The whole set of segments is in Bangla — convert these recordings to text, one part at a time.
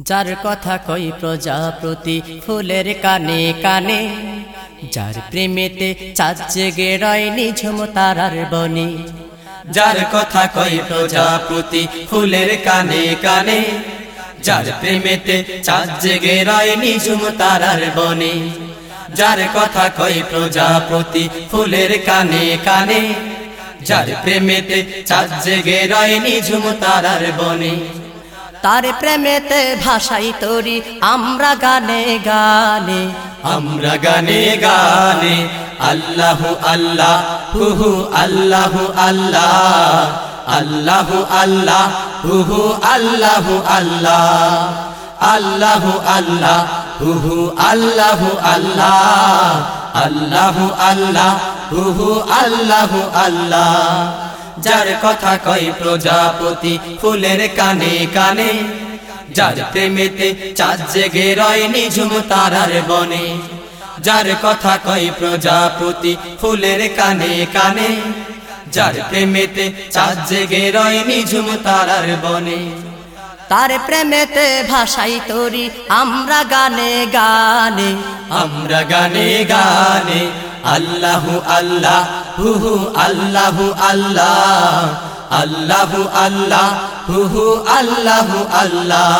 যার কথা কই প্রজাপতি, ফুলের কানে কানে। যার প্রেমেতে চাঁদ জেগে রয় নিঝুম তারার বনে। যার কথা কই প্রজাপতি, ফুলের কানে কানে। যার প্রেমেতে চাঁদ জেগে রয় নিঝুম তারার বনে। যার কথা কই প্রজাপতি, ফুলের কানে কানে। যার প্রেমেতে চাঁদ জেগে রয় নিঝুম তারার বনে। তার প্রেমেতে ভাষাই তরি, আমরা গানে গানে। আমরা গানে গানে, আল্লাহ আল্লাহ, হুহু আল্লাহ আল্লাহ আল্লাহ আল্লাহ, হুহু আল্লাহ আল্লাহ আল্লাহ আল্লাহ, হুহু আল্লাহ আল্লাহ আল্লাহ আল্লাহ, হুহু আল্লাহ আল্লাহ। যার কথা কয় প্রজাপতি ফুলের কানে কানে। যার প্রেমেতে চাঁদ জেগে রয় নিঝুম তারার বনে। যার কথা কয় প্রজাপতি ফুলের কানে কানে। যার প্রেমেতে চাঁদ জেগে রয় নিঝুম তারার বনে। তার প্রেমেতে ভাষাই তরি আমরা গানে গানে। আমরা গানে গানে আল্লাহ আল্লাহ হুহু আল্লাহ আল্লাহ আল্লাহ আল্লাহ, হুহু আল্লাহ আল্লাহ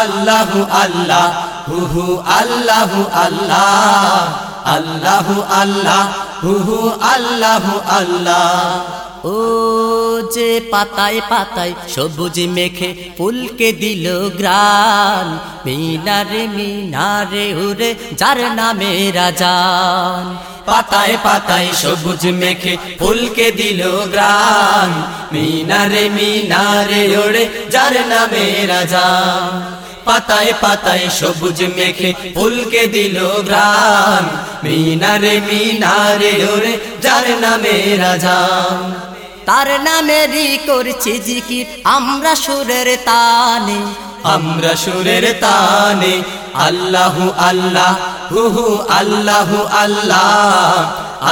আল্লাহ আল্লাহ, হুহু আল্লাহ আল্লাহ আল্লাহ আল্লাহ, হুহু আল্লাহ আল্লাহ। ও যে পাতায় পাতায় সবুজ মেখে ফুলকে দিল গ্রান মিনারে মিনারে উরে যার নামে রাজান। পাতায় পাতায় সবুজ মেখে ফুলকে দিল গ্রাম মিনারে মিনারে ওড়ে যার নামে রাজা পাতায় পাতায় সবুজ মেখে ফুলকে দিল গ্রাম মিনারে মিনারে ওরে যার নামে রাজা তার নামেরই করছি জিকির। আমরা সুরের তানে, আমরা সুরের তানে, আল্লাহ আল্লাহ হুহু আল্লাহ আল্লাহ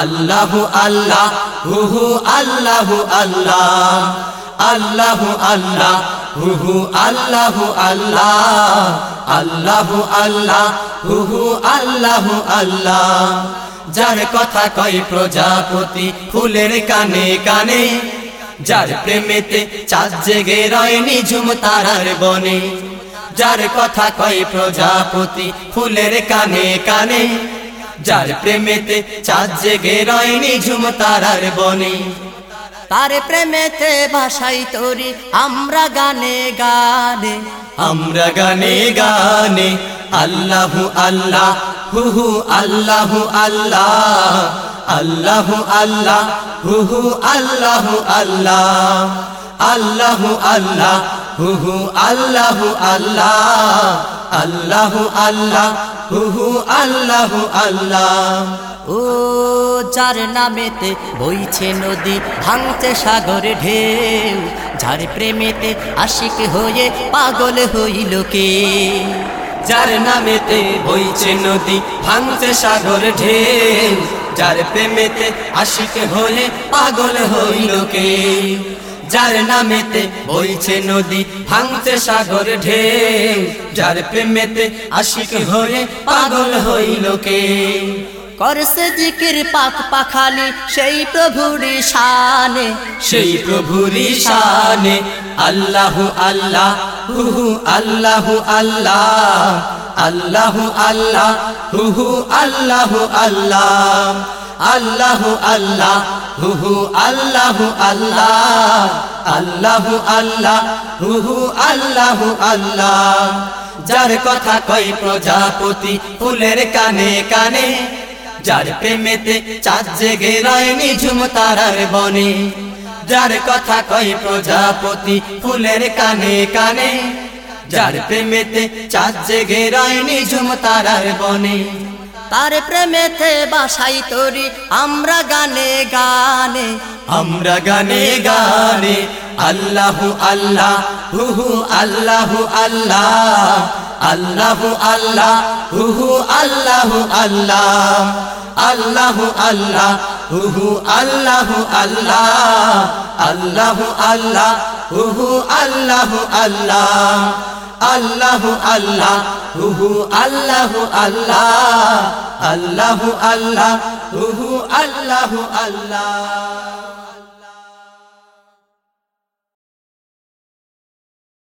আল্লাহ আল্লাহ হুহু আল্লাহ আল্লাহ আল্লাহ আল্লাহ হুহু আল্লাহ আল্লাহ আল্লাহ আল্লাহ হুহু আল্লাহ আল্লাহ। যার কথা কয় প্রজাপতি, ফুলের কানে কানে। যার প্রেমেতে চাঁদ জেগে রয় নিঝুম তারার বনে। যার কথা কয় প্রজাপতি, ফুলের কানে কানে। যার প্রেমেতে চাঁদ জেগে রয় নিঝুম তারার বনে। তার প্রেমেতে ভাষাই তরি, আমরা গানে গানে। আমরা গানে গানে, আল্লাহ আল্লাহ হুহু আল্লাহ আল্লাহ আল্লাহ আল্লাহ হুহু আল্লাহ আল্লাহ আল্লাহ আল্লাহ হুহু আল্লাহ আল্লাহ আল্লাহ আল্লাহ হুহু আল্লাহ আল্লাহ। ও যার নামেতে বইছে নদী ভাঙছে সাগরে ঢেউ যার প্রেমেতে আশিক হয়ে পাগল হইল কে? যার নামেতে বইছে নদী ভাঙছে সাগর ঢেউ যার প্রেমেতে আশিক হয়ে পাগল হইল কে? যার নামেতে বইছে নদী ভাঙছে সাগর ঢেউ। যার প্রেমেতে আশিক হয়ে পাগল হইল কে? করছে জিকির পাক পাখালি সেই প্রভুর শানে। সেই প্রভুরি শানে। আল্লাহ আল্লাহ হুহু আল্লাহ আল্লাহ। আল্লাহ আল্লাহ হুহু আল্লাহ আল্লাহ। আল্লাহ আল্লাহ, হুহু আল্লাহ আল্লাহ আল্লাহ আল্লাহ, হুহু আল্লাহ আল্লাহ। যার কথা কয় প্রজাপতি ফুলের কানে কানে, যার প্রেমেতে চাঁদ জেগে রয় নিঝুম তারার বনে। যার কথা কয় প্রজাপতি ফুলের কানে কানে, যার প্রেমেতে চাঁদ জেগে রয় নিঝুম তারার বনে। তার প্রেমেতে বাসাই তরি, আমরা গানে গানে। আমরা গানে গানে, আল্লাহ আল্লাহ, হুহু আল্লাহ আল্লাহ আল্লাহ আল্লাহ, হুহু আল্লাহ আল্লাহ আল্লাহ আল্লাহ, হুহু আল্লাহ আল্লাহ আল্লাহ আল্লাহ, হুহু আল্লাহ আল্লাহ। আল্লাহ আল্লাহ হুহু আল্লাহ আল্লাহ আল্লাহ আল্লাহ হুহু আল্লাহ আল্লাহ।